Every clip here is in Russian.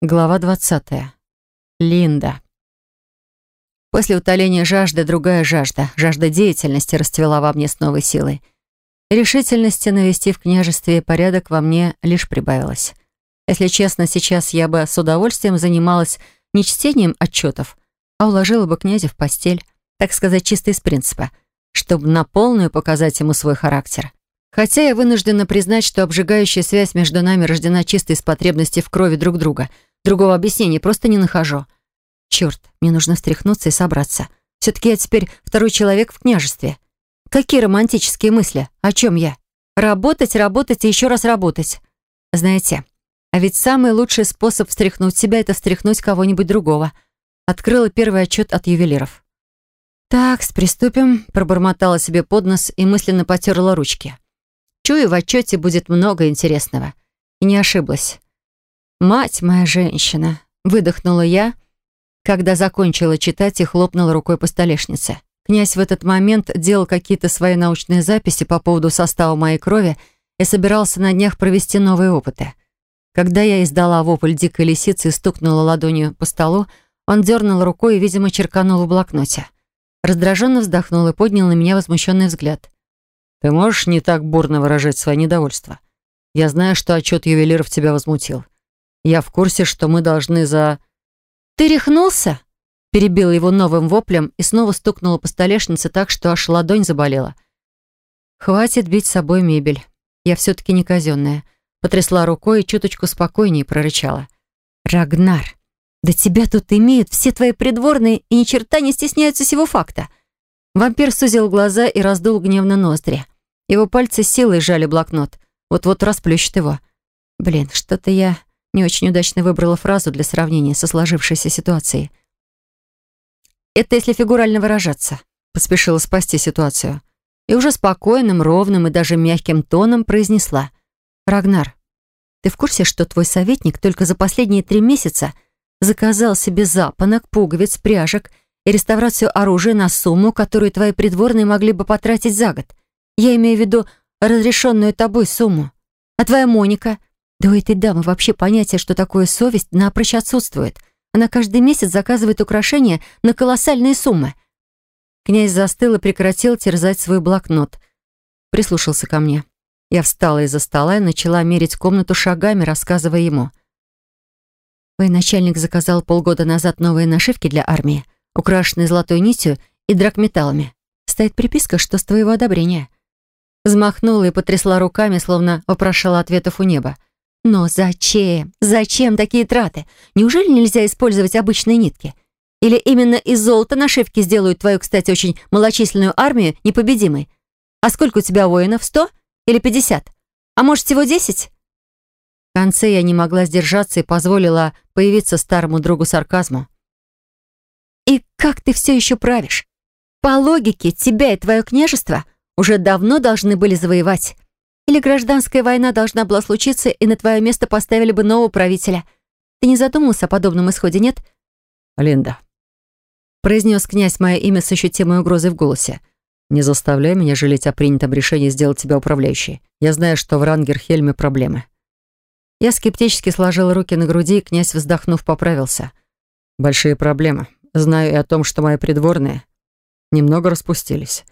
Глава 20. Линда. После утоления жажды другая жажда, жажда деятельности расцвела во мне с новой силой. Решительности навести в княжестве порядок во мне лишь прибавилось. Если честно, сейчас я бы с удовольствием занималась не чтением отчетов, а уложила бы князя в постель, так сказать, чисто из принципа, чтобы на полную показать ему свой характер. Хотя я вынуждена признать, что обжигающая связь между нами рождена чисто из потребности в крови друг друга — Другого объяснения просто не нахожу. Черт, мне нужно встряхнуться и собраться. Все-таки я теперь второй человек в княжестве. Какие романтические мысли? О чем я? Работать, работать и еще раз работать. Знаете, а ведь самый лучший способ встряхнуть себя — это встряхнуть кого-нибудь другого. Открыла первый отчет от ювелиров. «Так, приступим», — пробормотала себе под нос и мысленно потерла ручки. Чую, в отчете будет много интересного. И не ошиблась. «Мать моя женщина!» — выдохнула я, когда закончила читать и хлопнула рукой по столешнице. Князь в этот момент делал какие-то свои научные записи по поводу состава моей крови и собирался на днях провести новые опыты. Когда я издала вопль дикой лисицы и стукнула ладонью по столу, он дернул рукой и, видимо, черканул в блокноте. Раздраженно вздохнул и поднял на меня возмущенный взгляд. «Ты можешь не так бурно выражать свое недовольство? Я знаю, что отчет ювелиров тебя возмутил. Я в курсе, что мы должны за...» «Ты рехнулся?» Перебила его новым воплем и снова стукнула по столешнице так, что аж ладонь заболела. «Хватит бить с собой мебель. Я все-таки не казенная». Потрясла рукой и чуточку спокойнее прорычала. «Рагнар, да тебя тут имеют все твои придворные и ни черта не стесняются сего факта». Вампир сузил глаза и раздул гневно ноздри. Его пальцы силой сжали блокнот. Вот-вот расплющит его. «Блин, что-то я не очень удачно выбрала фразу для сравнения со сложившейся ситуацией. «Это если фигурально выражаться», — поспешила спасти ситуацию. И уже спокойным, ровным и даже мягким тоном произнесла. «Рагнар, ты в курсе, что твой советник только за последние три месяца заказал себе запонок, пуговиц, пряжек и реставрацию оружия на сумму, которую твои придворные могли бы потратить за год? Я имею в виду разрешенную тобой сумму. А твоя Моника да у этой дамы вообще понятие, что такое совесть, напрочь отсутствует. Она каждый месяц заказывает украшения на колоссальные суммы. Князь застыл и прекратил терзать свой блокнот. Прислушался ко мне. Я встала из-за стола и начала мерить комнату шагами, рассказывая ему. Военачальник заказал полгода назад новые нашивки для армии, украшенные золотой нитью и драгметаллами. Стоит приписка, что с твоего одобрения. Взмахнула и потрясла руками, словно вопрошала ответов у неба. Но зачем? Зачем такие траты? Неужели нельзя использовать обычные нитки? Или именно из золота нашивки сделают твою, кстати, очень малочисленную армию непобедимой? А сколько у тебя воинов? Сто? Или пятьдесят? А может, всего десять? В конце я не могла сдержаться и позволила появиться старому другу сарказму. «И как ты все еще правишь? По логике, тебя и твое княжество уже давно должны были завоевать. Или гражданская война должна была случиться, и на твое место поставили бы нового правителя. Ты не задумался о подобном исходе, нет?» «Линда», — произнес князь мое имя с ощутимой угрозой в голосе. «Не заставляй меня жалеть о принятом решении сделать тебя управляющей. Я знаю, что в Рангерхельме проблемы». Я скептически сложил руки на груди, и князь, вздохнув, поправился. «Большие проблемы. Знаю и о том, что мои придворные немного распустились.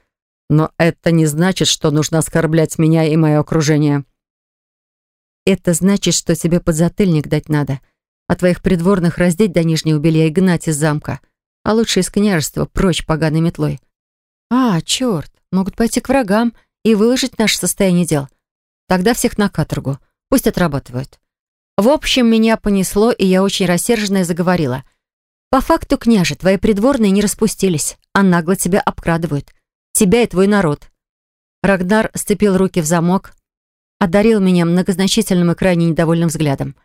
Но это не значит, что нужно оскорблять меня и мое окружение. Это значит, что тебе подзатыльник дать надо, а твоих придворных раздеть до нижнего белья и гнать из замка, а лучше из княжества, прочь поганой метлой. А, черт, могут пойти к врагам и выложить наше состояние дел. Тогда всех на каторгу. Пусть отрабатывают. В общем, меня понесло, и я очень рассерженная заговорила. По факту, княже, твои придворные не распустились, а нагло тебя обкрадывают тебя и твой народ». Рагнар сцепил руки в замок, одарил меня многозначительным и крайне недовольным взглядом.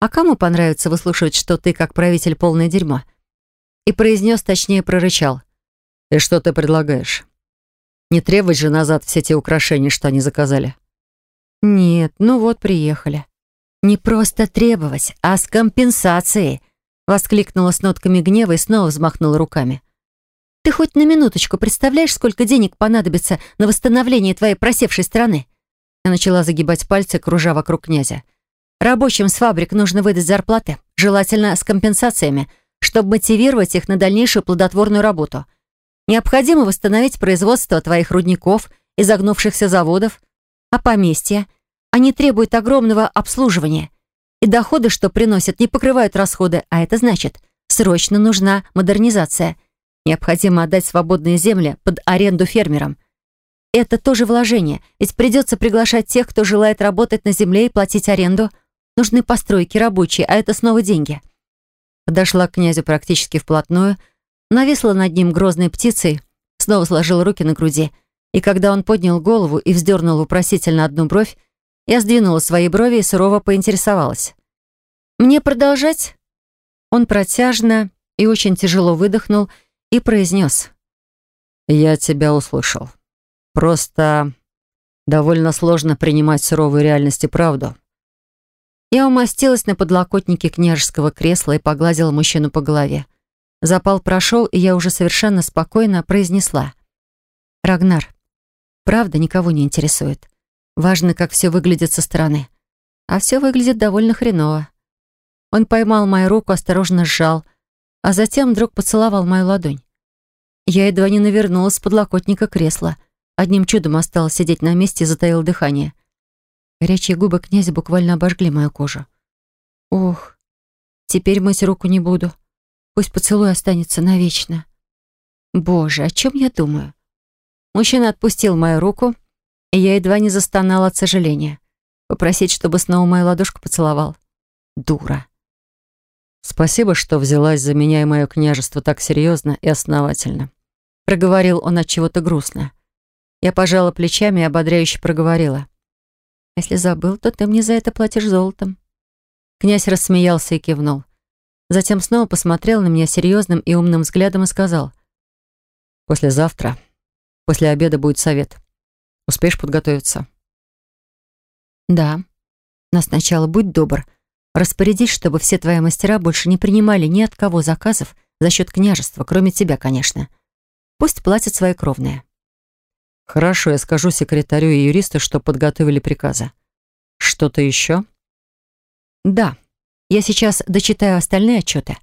«А кому понравится выслушивать, что ты, как правитель, полное дерьмо?» И произнес, точнее прорычал. «И что ты предлагаешь? Не требовать же назад все те украшения, что они заказали?» «Нет, ну вот приехали». «Не просто требовать, а с компенсацией!» Воскликнула с нотками гнева и снова взмахнула руками. Ты хоть на минуточку представляешь, сколько денег понадобится на восстановление твоей просевшей страны?» Я начала загибать пальцы, кружа вокруг князя. «Рабочим с фабрик нужно выдать зарплаты, желательно с компенсациями, чтобы мотивировать их на дальнейшую плодотворную работу. Необходимо восстановить производство твоих рудников и загнувшихся заводов, а поместья, они требуют огромного обслуживания, и доходы, что приносят, не покрывают расходы, а это значит, срочно нужна модернизация. Необходимо отдать свободные земли под аренду фермерам. Это тоже вложение, ведь придется приглашать тех, кто желает работать на земле и платить аренду. Нужны постройки, рабочие, а это снова деньги. Подошла к князю практически вплотную, нависла над ним грозной птицей, снова сложила руки на груди, и когда он поднял голову и вздернул вопросительно одну бровь, я сдвинула свои брови и сурово поинтересовалась. «Мне продолжать?» Он протяжно и очень тяжело выдохнул и произнес. «Я тебя услышал». Просто довольно сложно принимать суровую реальность и правду. Я умостилась на подлокотнике княжеского кресла и погладила мужчину по голове. Запал прошел, и я уже совершенно спокойно произнесла. «Рагнар, правда никого не интересует. Важно, как все выглядит со стороны. А все выглядит довольно хреново». Он поймал мою руку, осторожно сжал, а затем вдруг поцеловал мою ладонь. Я едва не навернулась с подлокотника кресла — Одним чудом осталось сидеть на месте и затаил дыхание. Горячие губы князя буквально обожгли мою кожу. Ох, теперь мыть руку не буду. Пусть поцелуй останется навечно. Боже, о чем я думаю? Мужчина отпустил мою руку, и я едва не застонала от сожаления. Попросить, чтобы снова мою ладошку поцеловал. Дура. «Спасибо, что взялась за меня и мое княжество так серьезно и основательно», проговорил он от чего-то грустно. Я пожала плечами и ободряюще проговорила. «Если забыл, то ты мне за это платишь золотом». Князь рассмеялся и кивнул. Затем снова посмотрел на меня серьезным и умным взглядом и сказал. «Послезавтра, после обеда будет совет. Успеешь подготовиться?» «Да. Но сначала будь добр. Распорядись, чтобы все твои мастера больше не принимали ни от кого заказов за счет княжества, кроме тебя, конечно. Пусть платят свои кровные». Хорошо, я скажу секретарю и юристу, что подготовили приказы. Что-то еще? Да. Я сейчас дочитаю остальные отчеты,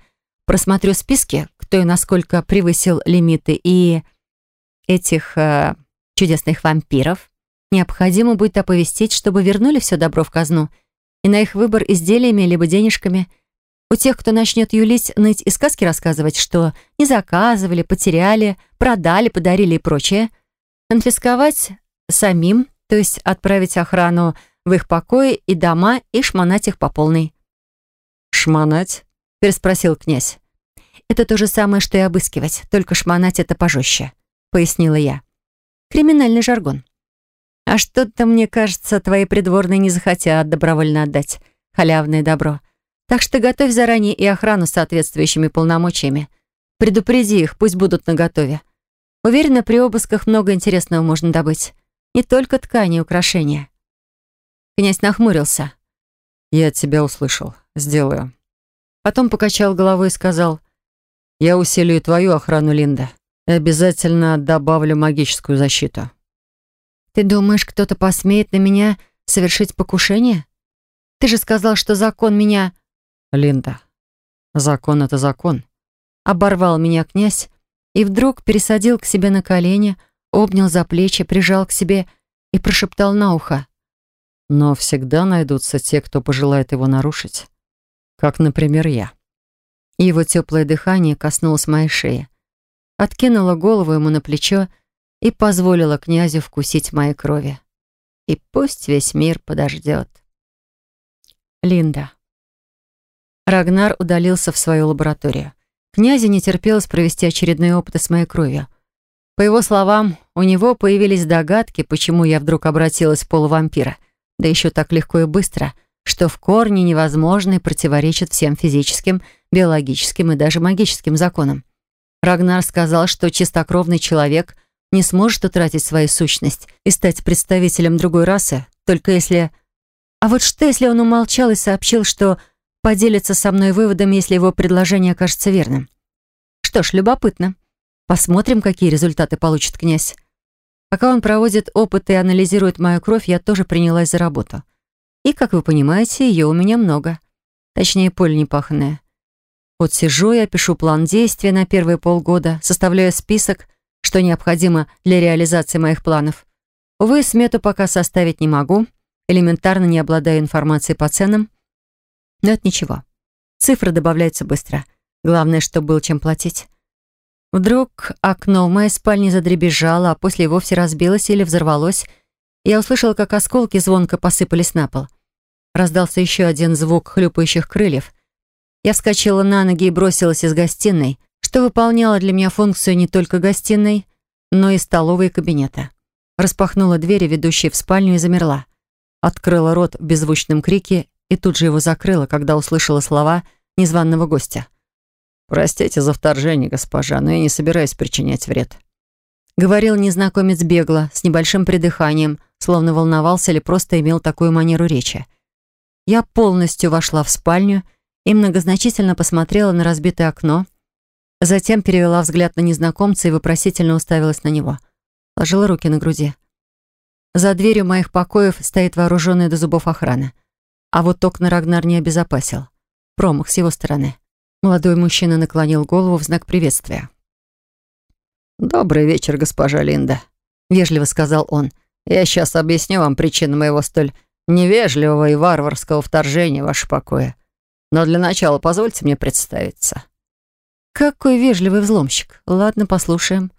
просмотрю списки, кто и насколько превысил лимиты, и этих э, чудесных вампиров необходимо будет оповестить, чтобы вернули все добро в казну, и на их выбор изделиями либо денежками. У тех, кто начнет юлить, ныть и сказки рассказывать, что не заказывали, потеряли, продали, подарили и прочее — конфисковать самим, то есть отправить охрану в их покои и дома и шмонать их по полной. «Шмонать?» — переспросил князь. «Это то же самое, что и обыскивать, только шмонать это пожестче», — пояснила я. «Криминальный жаргон». «А что-то, мне кажется, твои придворные не захотят добровольно отдать халявное добро. Так что готовь заранее и охрану с соответствующими полномочиями. Предупреди их, пусть будут наготове. Уверена, при обысках много интересного можно добыть. Не только ткани и украшения. Князь нахмурился. «Я тебя услышал. Сделаю». Потом покачал головой и сказал, «Я усилию твою охрану, Линда, и обязательно добавлю магическую защиту». «Ты думаешь, кто-то посмеет на меня совершить покушение? Ты же сказал, что закон меня...» «Линда, закон — это закон», — оборвал меня князь, и вдруг пересадил к себе на колени, обнял за плечи, прижал к себе и прошептал на ухо. «Но всегда найдутся те, кто пожелает его нарушить. Как, например, я». Его теплое дыхание коснулось моей шеи. Откинула голову ему на плечо и позволила князю вкусить моей крови. И пусть весь мир подождет. Линда. Рагнар удалился в свою лабораторию. Князю не терпелось провести очередные опыты с моей кровью. По его словам, у него появились догадки, почему я вдруг обратилась в полувампира, да еще так легко и быстро, что в корне невозможно и противоречит всем физическим, биологическим и даже магическим законам. Рагнар сказал, что чистокровный человек не сможет утратить свою сущность и стать представителем другой расы, только если... А вот что, если он умолчал и сообщил, что поделится со мной выводом, если его предложение окажется верным. Что ж, любопытно. Посмотрим, какие результаты получит князь. Пока он проводит опыты и анализирует мою кровь, я тоже принялась за работу. И, как вы понимаете, ее у меня много. Точнее, поле непаханное. Вот сижу я, пишу план действий на первые полгода, составляю список, что необходимо для реализации моих планов. Увы, смету пока составить не могу, элементарно не обладаю информацией по ценам. Но это ничего. Цифры добавляются быстро. Главное, чтобы было чем платить. Вдруг окно в моей спальне задребезжало, а после вовсе разбилось или взорвалось. Я услышала, как осколки звонко посыпались на пол. Раздался еще один звук хлюпающих крыльев. Я вскочила на ноги и бросилась из гостиной, что выполняло для меня функцию не только гостиной, но и столовой и кабинета. Распахнула двери, ведущие в спальню, и замерла. Открыла рот в беззвучном крике и тут же его закрыла, когда услышала слова незваного гостя. «Простите за вторжение, госпожа, но я не собираюсь причинять вред». Говорил незнакомец бегло, с небольшим придыханием, словно волновался или просто имел такую манеру речи. Я полностью вошла в спальню и многозначительно посмотрела на разбитое окно, затем перевела взгляд на незнакомца и вопросительно уставилась на него. Ложила руки на груди. За дверью моих покоев стоит вооруженная до зубов охрана. А вот окна Рагнар не обезопасил. Промах с его стороны. Молодой мужчина наклонил голову в знак приветствия. «Добрый вечер, госпожа Линда», — вежливо сказал он. «Я сейчас объясню вам причину моего столь невежливого и варварского вторжения в ваше покои. Но для начала позвольте мне представиться». «Какой вежливый взломщик. Ладно, послушаем».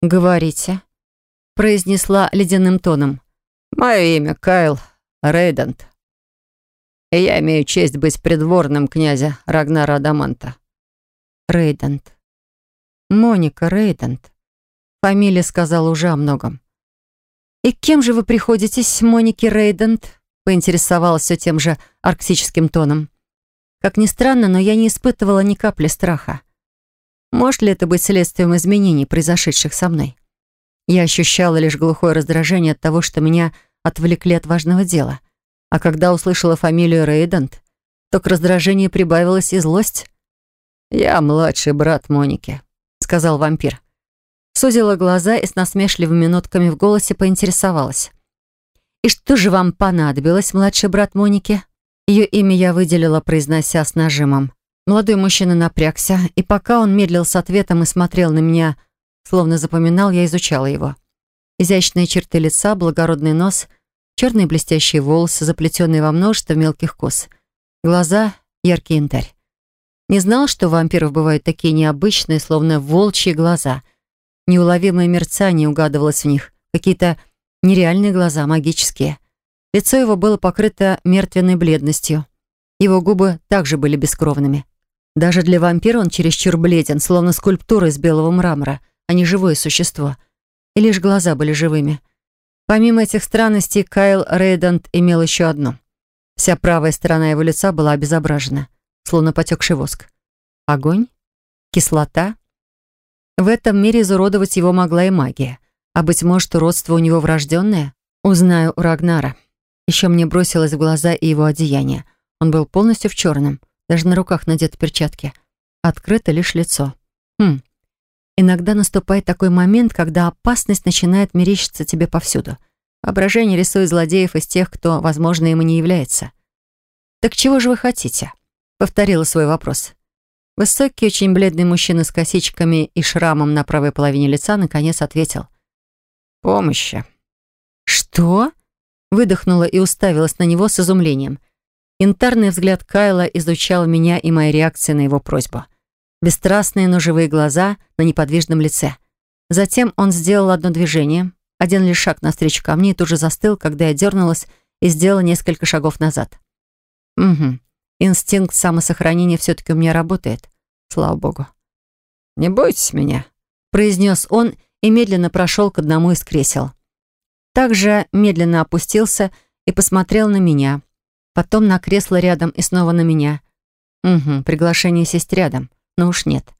«Говорите», — произнесла ледяным тоном. «Мое имя Кайл Рейдент и я имею честь быть придворным князя Рагнара Адаманта». «Рейдент. Моника Рейдент». Фамилия сказала уже о многом. «И кем же вы приходитесь, Моники Рейдент?» поинтересовалась все тем же арктическим тоном. Как ни странно, но я не испытывала ни капли страха. Может ли это быть следствием изменений, произошедших со мной? Я ощущала лишь глухое раздражение от того, что меня отвлекли от важного дела. А когда услышала фамилию Рейдент, то к раздражению прибавилась и злость. «Я младший брат Моники», — сказал вампир. Сузила глаза и с насмешливыми нотками в голосе поинтересовалась. «И что же вам понадобилось, младший брат Моники?» Ее имя я выделила, произнося с нажимом. Молодой мужчина напрягся, и пока он медлил с ответом и смотрел на меня, словно запоминал, я изучала его. Изящные черты лица, благородный нос — черные блестящие волосы, заплетенные во множество мелких кос. Глаза — яркий янтарь. Не знал, что у вампиров бывают такие необычные, словно волчьи глаза. Неуловимое мерцание угадывалось в них. Какие-то нереальные глаза, магические. Лицо его было покрыто мертвенной бледностью. Его губы также были бескровными. Даже для вампира он чересчур бледен, словно скульптура из белого мрамора, а не живое существо. И лишь глаза были живыми — Помимо этих странностей, Кайл Рейдант имел еще одну. Вся правая сторона его лица была обезображена, словно потекший воск. Огонь? Кислота? В этом мире изуродовать его могла и магия. А быть может, уродство у него врожденное? Узнаю у Рагнара. Еще мне бросилось в глаза и его одеяние. Он был полностью в черном, даже на руках надеты перчатки. Открыто лишь лицо. Хм, Иногда наступает такой момент, когда опасность начинает мерещиться тебе повсюду. Воображение рисует злодеев из тех, кто, возможно, им и не является. «Так чего же вы хотите?» — повторила свой вопрос. Высокий, очень бледный мужчина с косичками и шрамом на правой половине лица наконец ответил. «Помощи». «Что?» — выдохнула и уставилась на него с изумлением. Янтарный взгляд Кайла изучал меня и мои реакции на его просьбу. Бесстрастные, но живые глаза на неподвижном лице. Затем он сделал одно движение, один лишь шаг навстречу ко мне и тут же застыл, когда я дернулась и сделала несколько шагов назад. Угу. Инстинкт самосохранения все-таки у меня работает. Слава богу. «Не бойтесь меня», — произнес он и медленно прошел к одному из кресел. Также медленно опустился и посмотрел на меня. Потом на кресло рядом и снова на меня. Угу, приглашение сесть рядом но уж нет.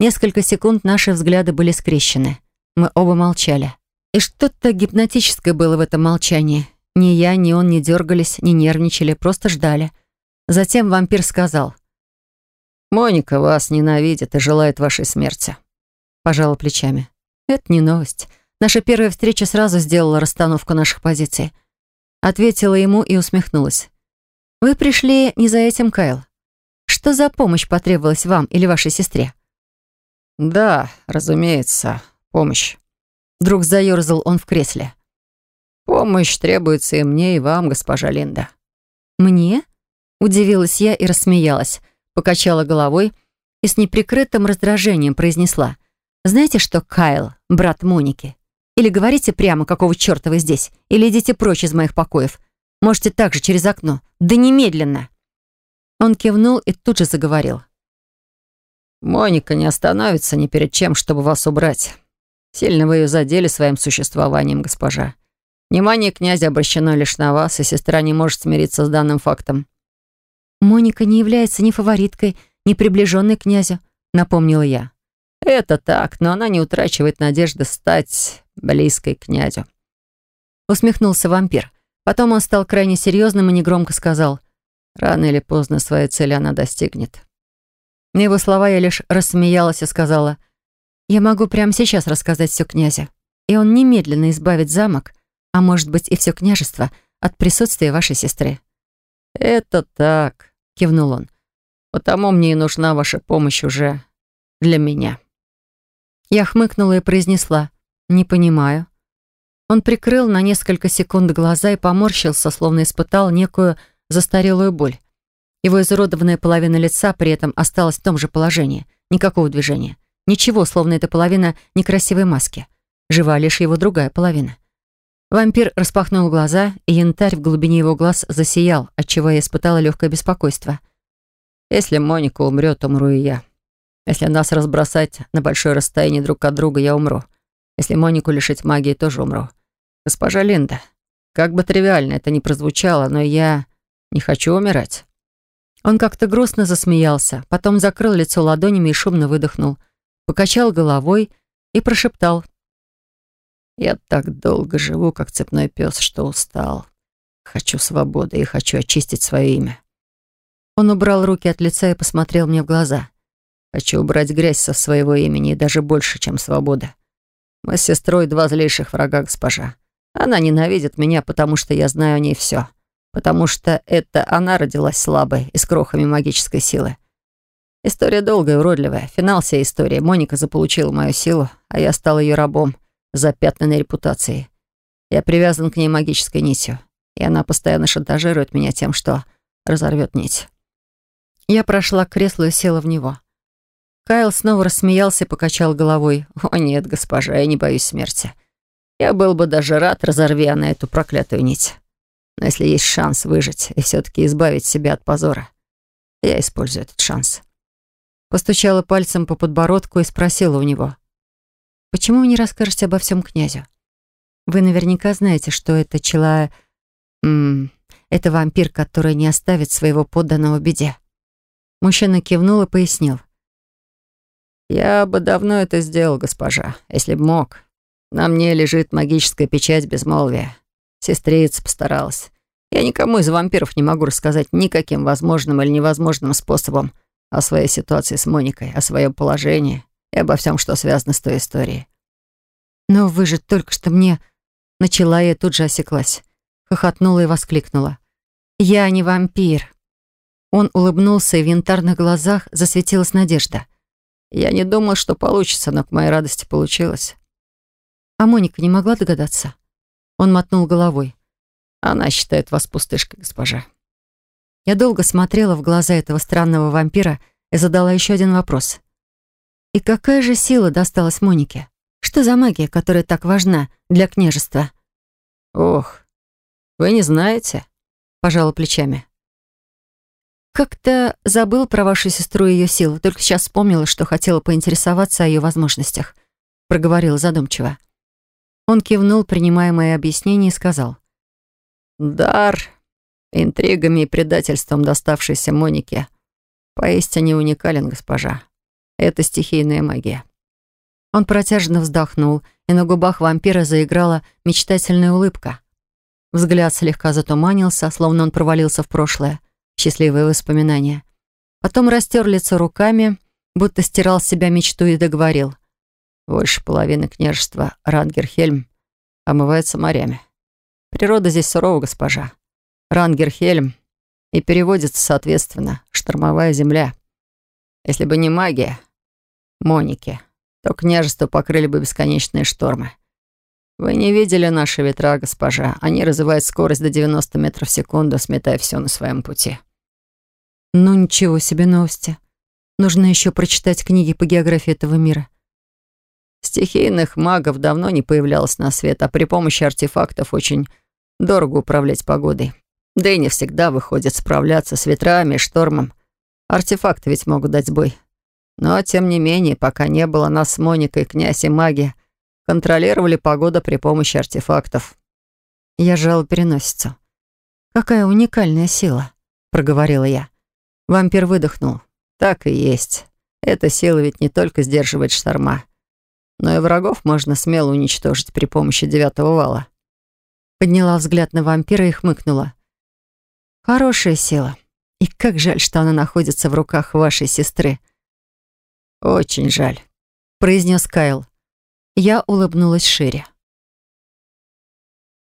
Несколько секунд наши взгляды были скрещены. Мы оба молчали. И что-то гипнотическое было в этом молчании. Ни я, ни он не дергались, не нервничали, просто ждали. Затем вампир сказал. «Моника вас ненавидит и желает вашей смерти». Пожала плечами. «Это не новость. Наша первая встреча сразу сделала расстановку наших позиций». Ответила ему и усмехнулась. «Вы пришли не за этим, Кайл. Что за помощь потребовалась вам или вашей сестре?» «Да, разумеется, помощь». Вдруг заерзал он в кресле. «Помощь требуется и мне, и вам, госпожа Линда». «Мне?» Удивилась я и рассмеялась, покачала головой и с неприкрытым раздражением произнесла. «Знаете что, Кайл, брат Моники? Или говорите прямо, какого черта вы здесь, или идите прочь из моих покоев. Можете также через окно. Да немедленно!» Он кивнул и тут же заговорил. «Моника не остановится ни перед чем, чтобы вас убрать. Сильно вы ее задели своим существованием, госпожа. Внимание князя обращено лишь на вас, и сестра не может смириться с данным фактом». «Моника не является ни фавориткой, ни приближенной к князю», — напомнила я. «Это так, но она не утрачивает надежды стать близкой к князю». Усмехнулся вампир. Потом он стал крайне серьезным и негромко сказал, «Рано или поздно своей цели она достигнет». На его слова я лишь рассмеялась и сказала, «Я могу прямо сейчас рассказать все князю, и он немедленно избавит замок, а может быть и все княжество, от присутствия вашей сестры». «Это так», — кивнул он. «Потому мне и нужна ваша помощь уже для меня». Я хмыкнула и произнесла, «Не понимаю». Он прикрыл на несколько секунд глаза и поморщился, словно испытал некую застарелую боль. Его изуродованная половина лица при этом осталась в том же положении. Никакого движения. Ничего, словно эта половина некрасивой маски. Жива лишь его другая половина. Вампир распахнул глаза, и янтарь в глубине его глаз засиял, отчего я испытала легкое беспокойство. «Если Моника умрет, умру и я. Если нас разбросать на большое расстояние друг от друга, я умру. Если Монику лишить магии, тоже умру. Госпожа Линда, как бы тривиально это ни прозвучало, но я не хочу умирать». Он как-то грустно засмеялся, потом закрыл лицо ладонями и шумно выдохнул, покачал головой и прошептал — я так долго живу, как цепной пес, что устал. Хочу свободы и хочу очистить свое имя. Он убрал руки от лица и посмотрел мне в глаза. Хочу убрать грязь со своего имени и даже больше, чем свобода. Мы с сестрой два злейших врага, госпожа. Она ненавидит меня, потому что я знаю о ней все. Потому что это она родилась слабой и с крохами магической силы. История долгая и уродливая. Финал всей истории. Моника заполучила мою силу, а я стал ее рабом — запятнанной репутацией. Я привязан к ней магической нитью, и она постоянно шантажирует меня тем, что разорвет нить. Я прошла к креслу и села в него. Кайл снова рассмеялся и покачал головой. «О нет, госпожа, я не боюсь смерти. Я был бы даже рад, разорви она эту проклятую нить. Но если есть шанс выжить и все-таки избавить себя от позора, я использую этот шанс». Постучала пальцем по подбородку и спросила у него. Почему вы не расскажете обо всем князю? Вы наверняка знаете, что это чела... М -м, это вампир, который не оставит своего подданного беде. Мужчина кивнул и пояснил. «Я бы давно это сделал, госпожа, если б мог. На мне лежит магическая печать безмолвия. Сестрица постаралась. Я никому из вампиров не могу рассказать никаким возможным или невозможным способом о своей ситуации с Моникой, о своем положении, и обо всем, что связано с той историей. «Но вы же только что мне...» Начала я тут же осеклась. Хохотнула и воскликнула. «Я не вампир». Он улыбнулся, и в янтарных глазах засветилась надежда. «Я не думал, что получится, но к моей радости получилось». А Моника не могла догадаться? Он мотнул головой. «Она считает вас пустышкой, госпожа». Я долго смотрела в глаза этого странного вампира и задала еще один вопрос. И какая же сила досталась Монике? Что за магия, которая так важна для княжества? Ох, вы не знаете? Пожала плечами. Как-то забыл про вашу сестру и ее силу, только сейчас вспомнила, что хотела поинтересоваться о ее возможностях. Проговорила задумчиво. Он кивнул, принимая мои объяснения, и сказал. «Дар, интригами и предательством доставшейся Монике, поистине уникален, госпожа. Это стихийная магия». Он протяжно вздохнул, и на губах вампира заиграла мечтательная улыбка. Взгляд слегка затуманился, словно он провалился в прошлое. Счастливые воспоминания. Потом растер лицо руками, будто стирал с себя мечту и договорил. «Больше половины княжества Рангерхельм омывается морями. Природа здесь сурова, госпожа. Рангерхельм И переводится соответственно «штормовая земля». Если бы не магия Моники, то княжество покрыли бы бесконечные штормы. Вы не видели наши ветра, госпожа. Они развивают скорость до 90 метров в секунду, сметая все на своем пути. Ну ничего себе новости. Нужно еще прочитать книги по географии этого мира. Стихийных магов давно не появлялось на свет, а при помощи артефактов очень дорого управлять погодой. Да и не всегда выходит справляться с ветрами и штормом. Артефакты ведь могут дать сбой. Но, тем не менее, пока не было нас с Моникой, князь и маги, контролировали погоду при помощи артефактов. Я жала переносицу. «Какая уникальная сила», — проговорила я. Вампир выдохнул. «Так и есть. Эта сила ведь не только сдерживает шторма, но и врагов можно смело уничтожить при помощи девятого вала». Подняла взгляд на вампира и хмыкнула. «Хорошая сила. И как жаль, что она находится в руках вашей сестры». «Очень жаль», — произнес Кайл. Я улыбнулась шире.